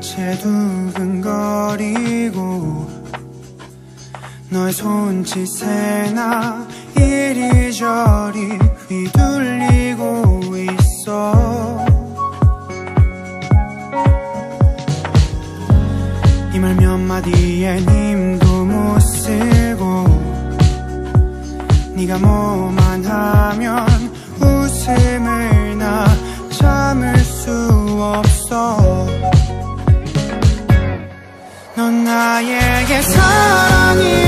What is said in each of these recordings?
빛에 두근거리고 너의 손짓에 나 이리저리 휘둘리고 있어. 이 말 몇 마디에 힘도 못 쓰고 네가 뭐만 하면 웃음을 나에게 사랑이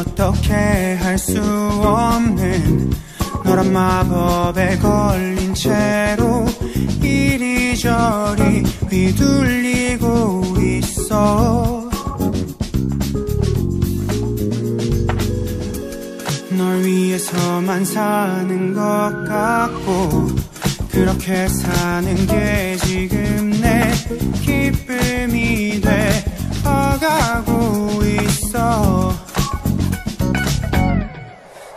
어떻게 할 수 없는 너란 마법에 걸린 채로 이리저리 휘둘리고 있어. 널 위해서만 사는 것 같고 그렇게 사는 게지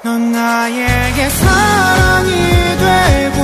넌 나에게 사랑이 되고